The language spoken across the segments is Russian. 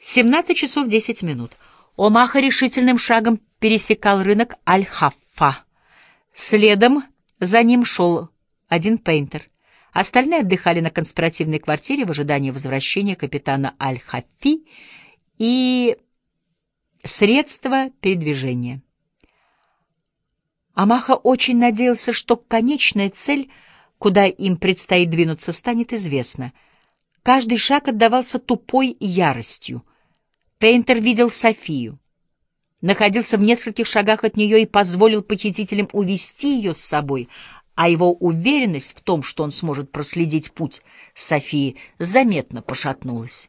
17 часов 10 минут. Омаха решительным шагом пересекал рынок Аль-Хаффа. Следом за ним шел один пейнтер. Остальные отдыхали на конспиративной квартире в ожидании возвращения капитана Аль-Хаффи и средства передвижения. Амаха очень надеялся, что конечная цель, куда им предстоит двинуться, станет известна. Каждый шаг отдавался тупой яростью. Пейнтер видел Софию, находился в нескольких шагах от нее и позволил похитителям увести ее с собой, а его уверенность в том, что он сможет проследить путь Софии, заметно пошатнулась.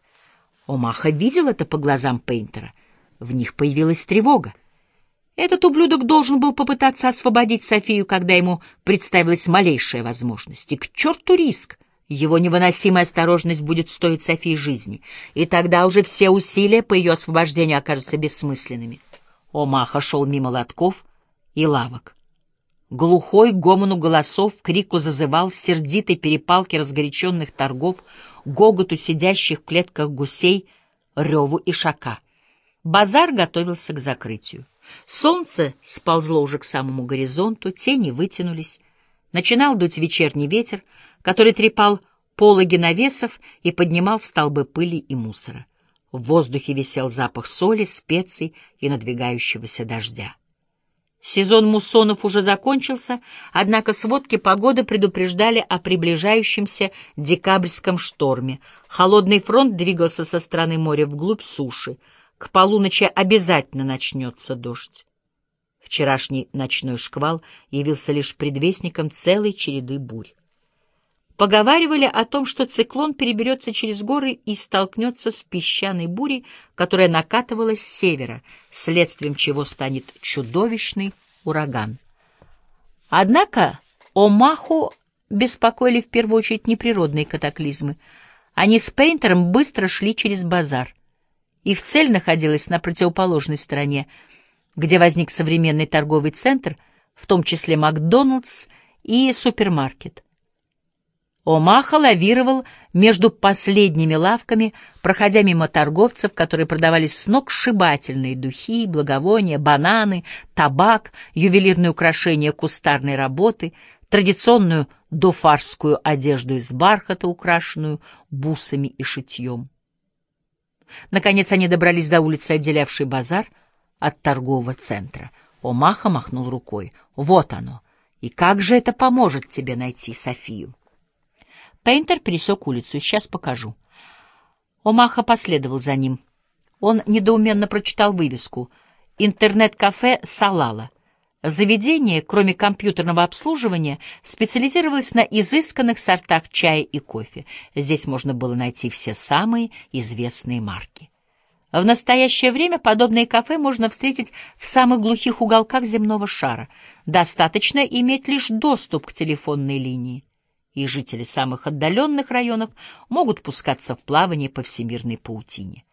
Омаха видел это по глазам Пейнтера. В них появилась тревога. Этот ублюдок должен был попытаться освободить Софию, когда ему представилась малейшая возможность. И к черту риск! Его невыносимая осторожность будет стоить Софии жизни, и тогда уже все усилия по ее освобождению окажутся бессмысленными. Омаха шел мимо лотков и лавок. Глухой гомону голосов крику зазывал сердитой перепалки разгоряченных торгов, гоготу сидящих в клетках гусей, реву и шака. Базар готовился к закрытию. Солнце сползло уже к самому горизонту, тени вытянулись. Начинал дуть вечерний ветер, который трепал пологи навесов и поднимал столбы пыли и мусора. В воздухе висел запах соли, специй и надвигающегося дождя. Сезон муссонов уже закончился, однако сводки погоды предупреждали о приближающемся декабрьском шторме. Холодный фронт двигался со стороны моря вглубь суши. К полуночи обязательно начнется дождь. Вчерашний ночной шквал явился лишь предвестником целой череды бурь. Поговаривали о том, что циклон переберется через горы и столкнется с песчаной бурей, которая накатывалась с севера, следствием чего станет чудовищный ураган. Однако Омаху беспокоили в первую очередь неприродные катаклизмы. Они с Пейнтером быстро шли через базар. Их цель находилась на противоположной стороне, где возник современный торговый центр, в том числе Макдоналдс и супермаркет. Омаха лавировал между последними лавками, проходя мимо торговцев, которые продавали сногсшибательные духи, благовония, бананы, табак, ювелирные украшения кустарной работы, традиционную дофарскую одежду из бархата, украшенную бусами и шитьем. Наконец они добрались до улицы, отделявшей базар от торгового центра. Омаха махнул рукой. «Вот оно! И как же это поможет тебе найти Софию?» Пейнтер пересек улицу. Сейчас покажу. Омаха последовал за ним. Он недоуменно прочитал вывеску. «Интернет-кафе Салала». Заведение, кроме компьютерного обслуживания, специализировалось на изысканных сортах чая и кофе. Здесь можно было найти все самые известные марки. В настоящее время подобные кафе можно встретить в самых глухих уголках земного шара. Достаточно иметь лишь доступ к телефонной линии и жители самых отдаленных районов могут пускаться в плавание по всемирной паутине.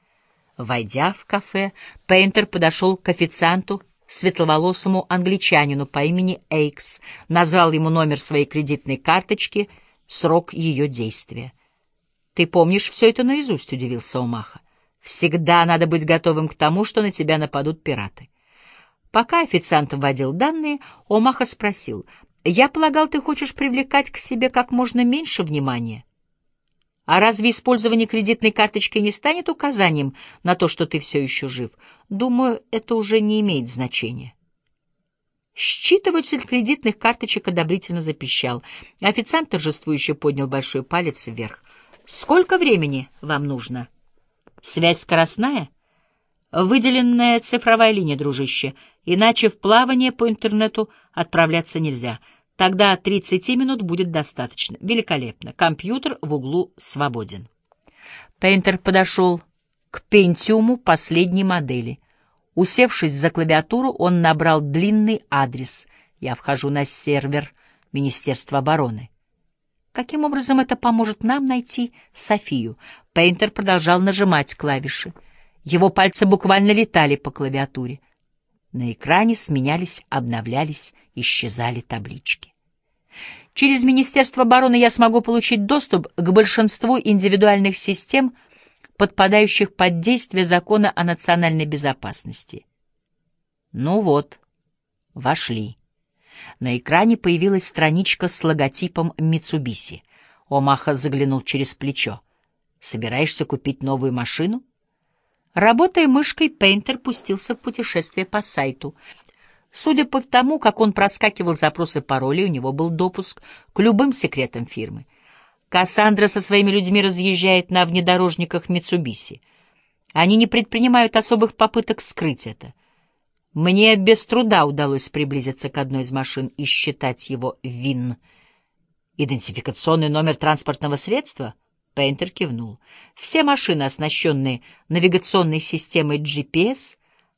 Войдя в кафе, Пейнтер подошел к официанту, светловолосому англичанину по имени Эйкс, назвал ему номер своей кредитной карточки, срок ее действия. «Ты помнишь все это наизусть?» — удивился Омаха. «Всегда надо быть готовым к тому, что на тебя нападут пираты». Пока официант вводил данные, Омаха спросил, я полагал, ты хочешь привлекать к себе как можно меньше внимания. А разве использование кредитной карточки не станет указанием на то, что ты все еще жив? Думаю, это уже не имеет значения. Считыватель кредитных карточек одобрительно запищал. Официант торжествующе поднял большой палец вверх. «Сколько времени вам нужно?» «Связь скоростная?» «Выделенная цифровая линия, дружище. Иначе в плавание по интернету отправляться нельзя. Тогда 30 минут будет достаточно. Великолепно. Компьютер в углу свободен. Пейнтер подошел к Пентиуму последней модели. Усевшись за клавиатуру, он набрал длинный адрес. Я вхожу на сервер Министерства обороны. Каким образом это поможет нам найти Софию? Пейнтер продолжал нажимать клавиши. Его пальцы буквально летали по клавиатуре. На экране сменялись, обновлялись, исчезали таблички. Через Министерство обороны я смогу получить доступ к большинству индивидуальных систем, подпадающих под действие закона о национальной безопасности. Ну вот, вошли. На экране появилась страничка с логотипом Mitsubishi. Омаха заглянул через плечо. «Собираешься купить новую машину?» Работая мышкой, Пейнтер пустился в путешествие по сайту. Судя по тому, как он проскакивал запросы паролей, у него был допуск к любым секретам фирмы. Кассандра со своими людьми разъезжает на внедорожниках Митсубиси. Они не предпринимают особых попыток скрыть это. Мне без труда удалось приблизиться к одной из машин и считать его ВИН. Идентификационный номер транспортного средства? Пейнтер кивнул. Все машины, оснащенные навигационной системой GPS,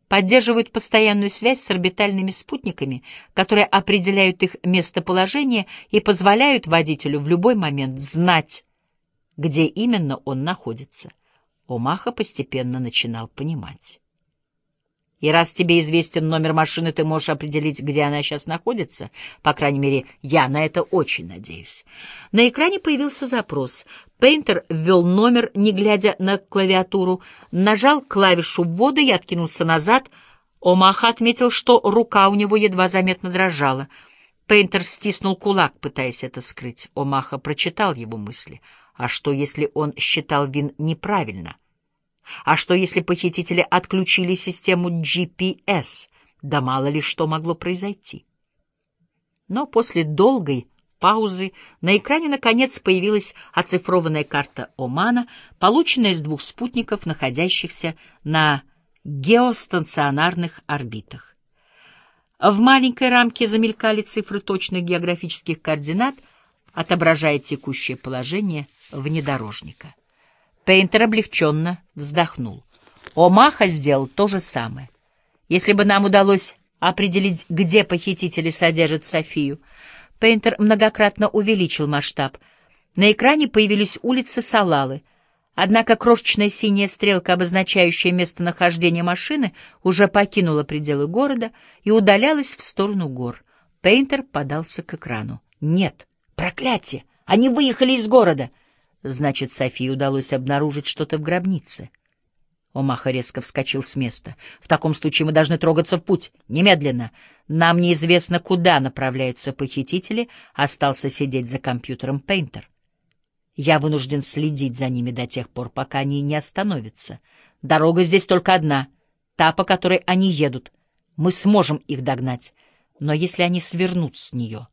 поддерживают постоянную связь с орбитальными спутниками, которые определяют их местоположение и позволяют водителю в любой момент знать, где именно он находится. Омаха постепенно начинал понимать. И раз тебе известен номер машины, ты можешь определить, где она сейчас находится. По крайней мере, я на это очень надеюсь. На экране появился запрос. Пейнтер ввел номер, не глядя на клавиатуру, нажал клавишу ввода и откинулся назад. Омаха отметил, что рука у него едва заметно дрожала. Пейнтер стиснул кулак, пытаясь это скрыть. Омаха прочитал его мысли. А что, если он считал Вин неправильно? А что, если похитители отключили систему GPS? Да мало ли что могло произойти. Но после долгой паузы на экране наконец появилась оцифрованная карта Омана, полученная с двух спутников, находящихся на геостационарных орбитах. В маленькой рамке замелькали цифры точных географических координат, отображая текущее положение внедорожника. Пейнтер облегченно вздохнул. Омаха сделал то же самое. Если бы нам удалось определить, где похитители содержат Софию, Пейнтер многократно увеличил масштаб. На экране появились улицы Салалы, однако крошечная синяя стрелка, обозначающая местонахождение машины, уже покинула пределы города и удалялась в сторону гор. Пейнтер подался к экрану. «Нет! Проклятие! Они выехали из города!» Значит, Софии удалось обнаружить что-то в гробнице. Омаха резко вскочил с места. В таком случае мы должны трогаться в путь. Немедленно. Нам неизвестно, куда направляются похитители. Остался сидеть за компьютером Пейнтер. Я вынужден следить за ними до тех пор, пока они не остановятся. Дорога здесь только одна, та, по которой они едут. Мы сможем их догнать. Но если они свернут с нее,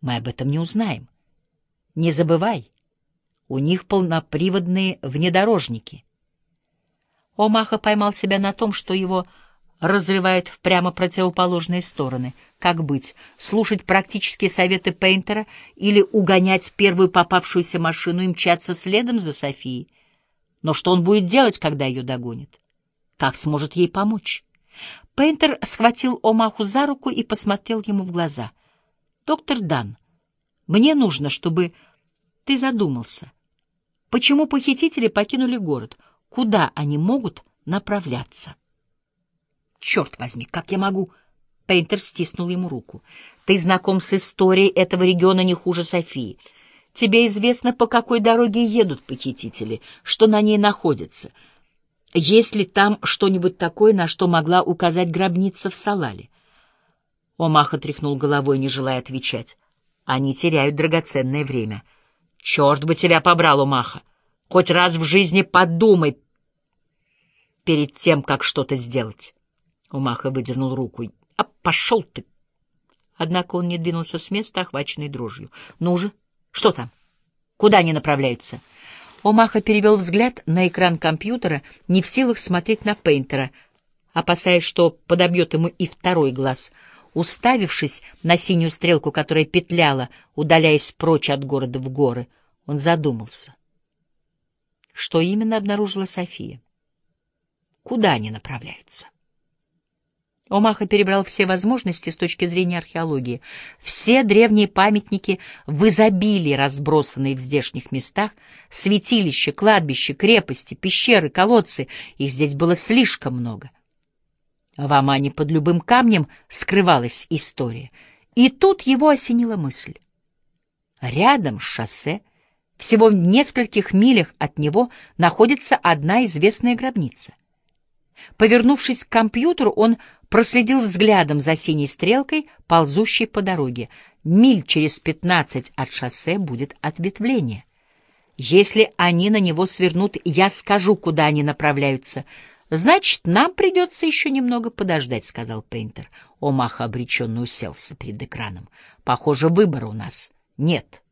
мы об этом не узнаем. Не забывай, у них полноприводные внедорожники. Омаха поймал себя на том, что его разрывает в прямо противоположные стороны. Как быть? Слушать практические советы Пейнтера или угонять первую попавшуюся машину и мчаться следом за Софией? Но что он будет делать, когда ее догонит? Как сможет ей помочь? Пейнтер схватил Омаху за руку и посмотрел ему в глаза. «Доктор Дан, мне нужно, чтобы ты задумался. Почему похитители покинули город? Куда они могут направляться? Черт возьми, как я могу... Пейнтер стиснул ему руку. «Ты знаком с историей этого региона не хуже Софии. Тебе известно, по какой дороге едут похитители, что на ней находится. Есть ли там что-нибудь такое, на что могла указать гробница в Салале?» Омаха тряхнул головой, не желая отвечать. «Они теряют драгоценное время». Черт бы тебя побрал, Умаха! Хоть раз в жизни подумай перед тем, как что-то сделать. Умаха выдернул руку. А пошел ты! Однако он не двинулся с места, охваченный дрожью. Ну же, что там? Куда они направляются? Омаха перевел взгляд на экран компьютера, не в силах смотреть на Пейнтера, опасаясь, что подобьет ему и второй глаз — Уставившись на синюю стрелку, которая петляла, удаляясь прочь от города в горы, он задумался. Что именно обнаружила София? Куда они направляются? Омаха перебрал все возможности с точки зрения археологии. Все древние памятники в изобилии, разбросанные в здешних местах, святилища, кладбища, крепости, пещеры, колодцы, их здесь было слишком много — в Амане под любым камнем скрывалась история. И тут его осенила мысль. Рядом с шоссе Всего в нескольких милях от него находится одна известная гробница. Повернувшись к компьютеру, он проследил взглядом за синей стрелкой, ползущей по дороге. Миль через пятнадцать от шоссе будет ответвление. Если они на него свернут, я скажу, куда они направляются. Значит, нам придется еще немного подождать, — сказал Пейнтер. Омаха обреченно уселся перед экраном. Похоже, выбора у нас нет.